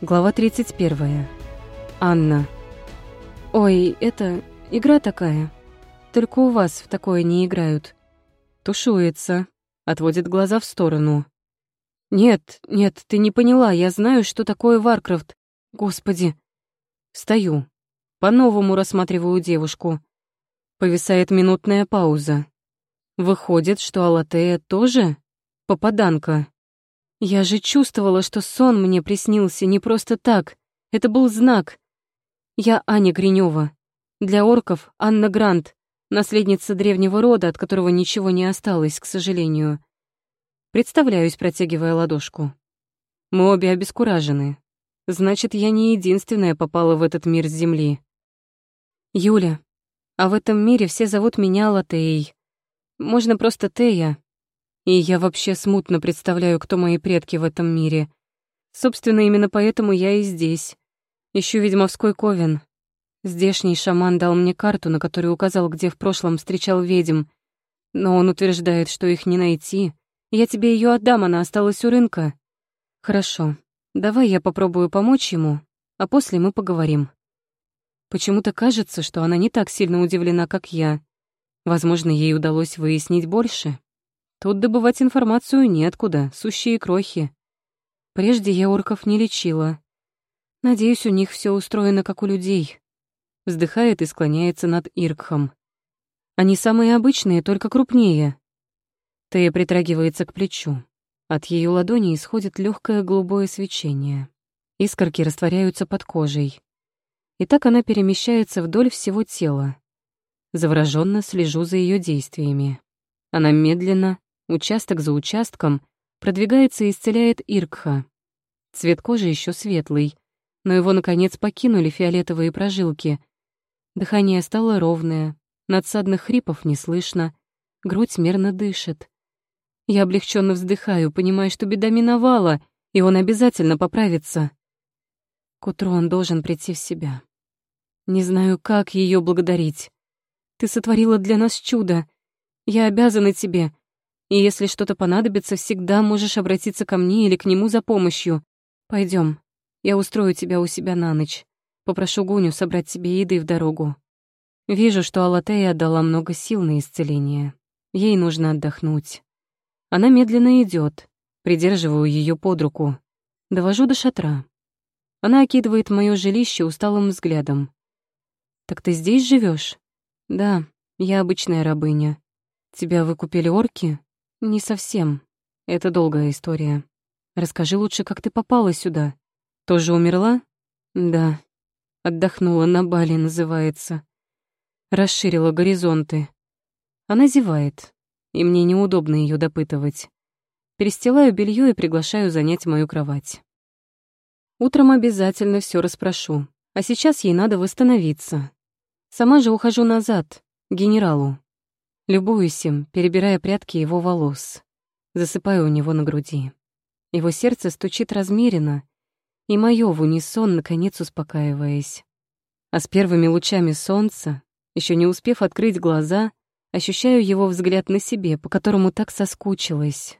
Глава 31. Анна. Ой, это игра такая. Только у вас в такое не играют. Тушуется, отводит глаза в сторону. Нет, нет, ты не поняла, я знаю, что такое Warcraft. Господи. Встаю. По-новому рассматриваю девушку. Повисает минутная пауза. Выходит, что Алатея тоже попаданка. Я же чувствовала, что сон мне приснился не просто так. Это был знак. Я Аня Гринева. Для орков Анна Грант, наследница древнего рода, от которого ничего не осталось, к сожалению. Представляюсь, протягивая ладошку. Мы обе обескуражены. Значит, я не единственная попала в этот мир с Земли. Юля, а в этом мире все зовут меня Латеей. Можно просто Тея. И я вообще смутно представляю, кто мои предки в этом мире. Собственно, именно поэтому я и здесь. Ищу ведьмовской ковен. Здешний шаман дал мне карту, на которой указал, где в прошлом встречал ведьм. Но он утверждает, что их не найти. Я тебе ее отдам, она осталась у рынка. Хорошо, давай я попробую помочь ему, а после мы поговорим. Почему-то кажется, что она не так сильно удивлена, как я. Возможно, ей удалось выяснить больше. Тут добывать информацию неоткуда, сущие крохи. Прежде я орков не лечила. Надеюсь, у них все устроено, как у людей. Вздыхает и склоняется над Иркхом. Они самые обычные, только крупнее. Тея притрагивается к плечу. От ее ладони исходит легкое голубое свечение. Искорки растворяются под кожей. И так она перемещается вдоль всего тела. Завороженно слежу за ее действиями. Она медленно, участок за участком, продвигается и исцеляет Иркха. Цвет кожи еще светлый, но его, наконец, покинули фиолетовые прожилки. Дыхание стало ровное, надсадных хрипов не слышно, грудь мерно дышит. Я облегченно вздыхаю, понимая, что беда миновала, и он обязательно поправится. К утру он должен прийти в себя. Не знаю, как ее благодарить. Ты сотворила для нас чудо. Я обязана тебе. И если что-то понадобится, всегда можешь обратиться ко мне или к нему за помощью. Пойдем, я устрою тебя у себя на ночь. Попрошу Гуню собрать тебе еды в дорогу. Вижу, что Алатея отдала много сил на исцеление. Ей нужно отдохнуть. Она медленно идет, придерживаю ее под руку. Довожу до шатра. Она окидывает мое жилище усталым взглядом. «Так ты здесь живешь? «Да, я обычная рабыня. Тебя выкупили орки?» «Не совсем. Это долгая история. Расскажи лучше, как ты попала сюда. Тоже умерла?» «Да. Отдохнула на Бали, называется. Расширила горизонты. Она зевает, и мне неудобно ее допытывать. Перестилаю белье и приглашаю занять мою кровать. Утром обязательно все расспрошу, а сейчас ей надо восстановиться. Сама же ухожу назад, к генералу. Любуюсь им, перебирая прядки его волос. Засыпаю у него на груди. Его сердце стучит размеренно, и моё в унисон, наконец успокаиваясь. А с первыми лучами солнца, еще не успев открыть глаза, ощущаю его взгляд на себе, по которому так соскучилась.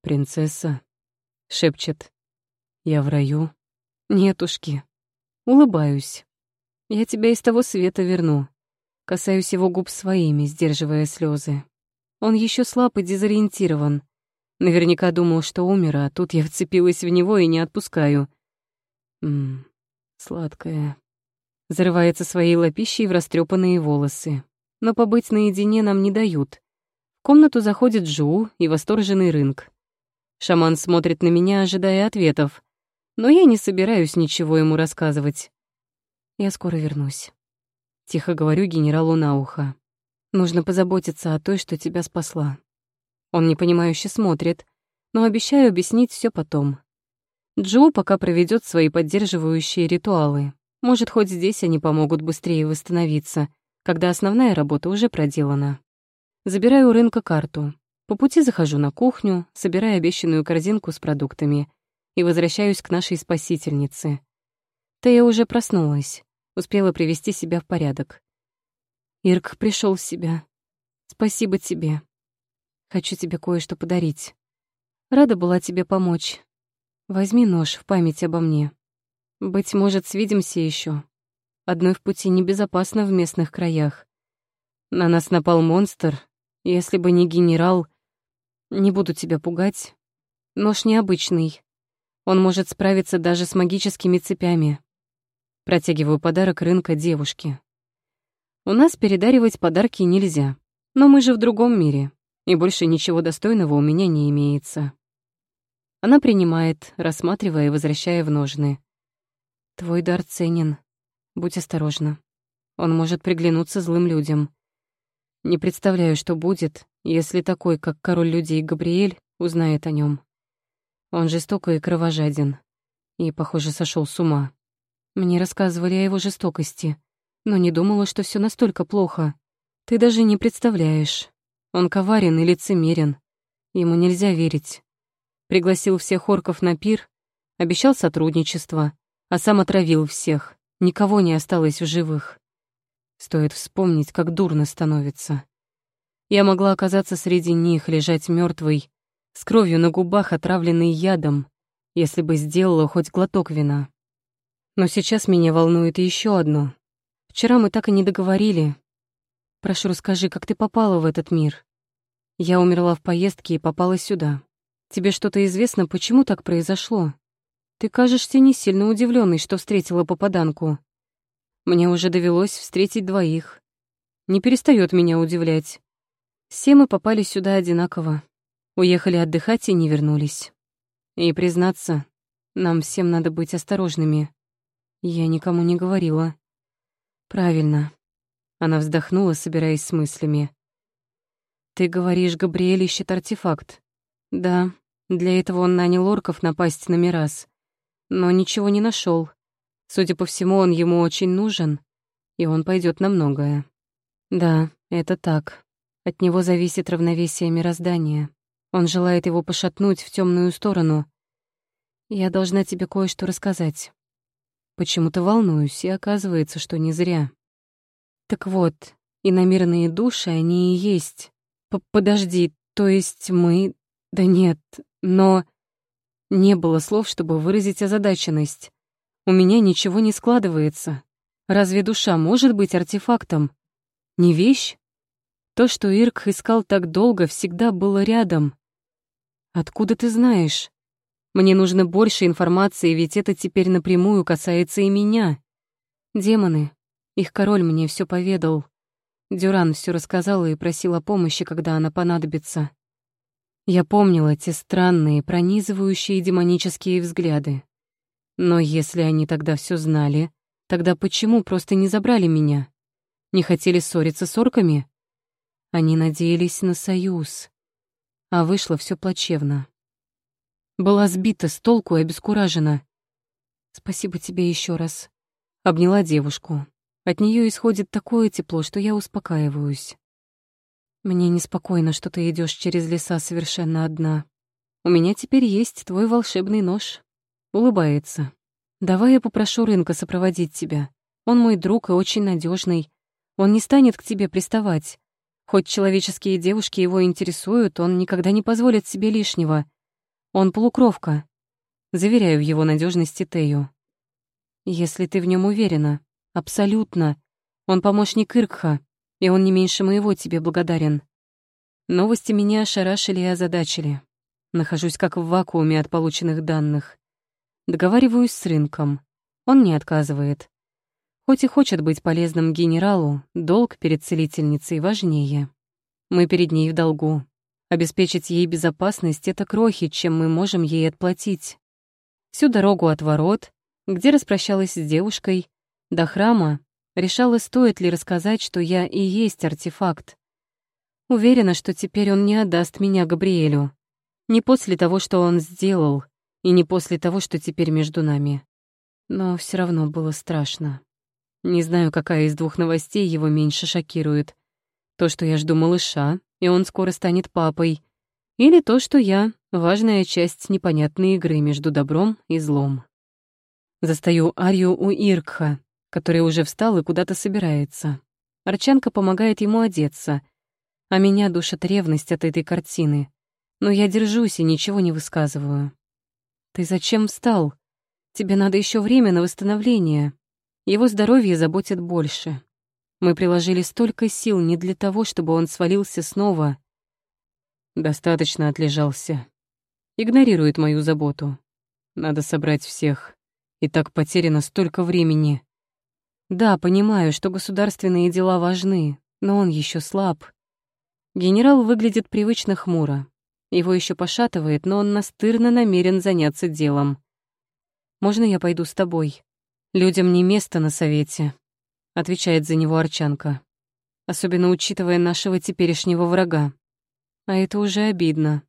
«Принцесса», — шепчет, — «я в раю». «Нетушки». Улыбаюсь. Я тебя из того света верну. Касаюсь его губ своими, сдерживая слезы. Он еще слаб и дезориентирован. Наверняка думал, что умер, а тут я вцепилась в него и не отпускаю. Ммм, сладкая. Зарывается своей лапищей в растрепанные волосы. Но побыть наедине нам не дают. В комнату заходит Джу и восторженный рынок. Шаман смотрит на меня, ожидая ответов. Но я не собираюсь ничего ему рассказывать. Я скоро вернусь. Тихо говорю генералу на ухо. Нужно позаботиться о той, что тебя спасла. Он непонимающе смотрит, но обещаю объяснить все потом. Джо пока проведет свои поддерживающие ритуалы. Может, хоть здесь они помогут быстрее восстановиться, когда основная работа уже проделана. Забираю у рынка карту. По пути захожу на кухню, собирая обещанную корзинку с продуктами и возвращаюсь к нашей спасительнице — Тея уже проснулась, успела привести себя в порядок. Ирк пришел в себя. Спасибо тебе. Хочу тебе кое-что подарить. Рада была тебе помочь. Возьми нож в память обо мне. Быть может, свидимся еще. Одной в пути небезопасно в местных краях. На нас напал монстр. Если бы не генерал... Не буду тебя пугать. Нож необычный. Он может справиться даже с магическими цепями. Протягиваю подарок рынка девушке. У нас передаривать подарки нельзя. Но мы же в другом мире, и больше ничего достойного у меня не имеется. Она принимает, рассматривая и возвращая в ножны. Твой дар ценен. Будь осторожна. Он может приглянуться злым людям. Не представляю, что будет, если такой, как король людей Габриэль, узнает о нем. Он жесток и кровожаден. И, похоже, сошел с ума. Мне рассказывали о его жестокости, но не думала, что все настолько плохо. Ты даже не представляешь. Он коварен и лицемерен. Ему нельзя верить. Пригласил всех орков на пир, обещал сотрудничество, а сам отравил всех. Никого не осталось в живых. Стоит вспомнить, как дурно становится. Я могла оказаться среди них, лежать мертвой, с кровью на губах, отравленной ядом, если бы сделала хоть глоток вина. Но сейчас меня волнует еще одно. Вчера мы так и не договорили. Прошу, расскажи, как ты попала в этот мир? Я умерла в поездке и попала сюда. Тебе что-то известно, почему так произошло? Ты кажешься не сильно удивленной, что встретила попаданку. Мне уже довелось встретить двоих. Не перестает меня удивлять. Все мы попали сюда одинаково. Уехали отдыхать и не вернулись. И, признаться, нам всем надо быть осторожными. Я никому не говорила. Правильно. Она вздохнула, собираясь с мыслями. Ты говоришь, Габриэль ищет артефакт. Да, для этого он нанял орков напасть на Мирас. Но ничего не нашел. Судя по всему, он ему очень нужен, и он пойдет на многое. Да, это так. От него зависит равновесие мироздания. Он желает его пошатнуть в темную сторону. Я должна тебе кое-что рассказать. Почему-то волнуюсь, и оказывается, что не зря. Так вот, иномирные души, они и есть. П Подожди, то есть мы... Да нет, но... Не было слов, чтобы выразить озадаченность. У меня ничего не складывается. Разве душа может быть артефактом? Не вещь? То, что Ирк искал так долго, всегда было рядом. Откуда ты знаешь? Мне нужно больше информации, ведь это теперь напрямую касается и меня. Демоны. Их король мне все поведал. Дюран все рассказал и просил о помощи, когда она понадобится. Я помнила те странные, пронизывающие демонические взгляды. Но если они тогда все знали, тогда почему просто не забрали меня? Не хотели ссориться с орками? Они надеялись на союз. А вышло все плачевно. Была сбита с толку и обескуражена. «Спасибо тебе еще раз». Обняла девушку. От нее исходит такое тепло, что я успокаиваюсь. Мне неспокойно, что ты идешь через леса совершенно одна. У меня теперь есть твой волшебный нож. Улыбается. Давай я попрошу рынка сопроводить тебя. Он мой друг и очень надежный. Он не станет к тебе приставать. Хоть человеческие девушки его интересуют, он никогда не позволит себе лишнего. Он полукровка. Заверяю в его надежности Тею. Если ты в нем уверена, абсолютно. Он помощник Иркха, и он не меньше моего тебе благодарен. Новости меня ошарашили и озадачили. Нахожусь как в вакууме от полученных данных. Договариваюсь с рынком. Он не отказывает. Хоть и хочет быть полезным генералу, долг перед целительницей важнее. Мы перед ней в долгу. Обеспечить ей безопасность — это крохи, чем мы можем ей отплатить. Всю дорогу от ворот, где распрощалась с девушкой, до храма, решала, стоит ли рассказать, что я и есть артефакт. Уверена, что теперь он не отдаст меня Габриэлю. Не после того, что он сделал, и не после того, что теперь между нами. Но все равно было страшно. Не знаю, какая из двух новостей его меньше шокирует. То, что я жду малыша, и он скоро станет папой. Или то, что я — важная часть непонятной игры между добром и злом. Застаю Арию у Иркха, который уже встал и куда-то собирается. Арчанка помогает ему одеться, а меня душит ревность от этой картины. Но я держусь и ничего не высказываю. «Ты зачем встал?» Тебе надо еще время на восстановление. Его здоровье заботит больше. Мы приложили столько сил не для того, чтобы он свалился снова. Достаточно отлежался. Игнорирует мою заботу. Надо собрать всех. И так потеряно столько времени. Да, понимаю, что государственные дела важны, но он еще слаб. Генерал выглядит привычно хмуро. Его еще пошатывает, но он настырно намерен заняться делом. «Можно я пойду с тобой? Людям не место на совете», — отвечает за него Арчанка. «Особенно учитывая нашего теперешнего врага. А это уже обидно.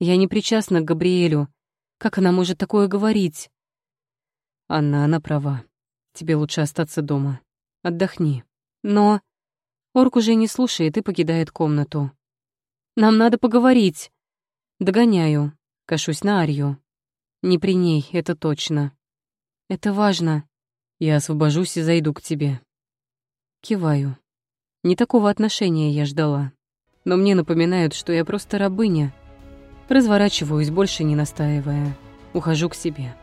Я не причастна к Габриэлю. Как она может такое говорить?» «Анна, она права. Тебе лучше остаться дома. Отдохни. Но...» Орк уже не слушает и покидает комнату. «Нам надо поговорить!» Догоняю, кашусь на Арью. Не при ней, это точно. Это важно. Я освобожусь и зайду к тебе. Киваю. Не такого отношения я ждала. Но мне напоминают, что я просто рабыня. Разворачиваюсь, больше не настаивая. Ухожу к себе.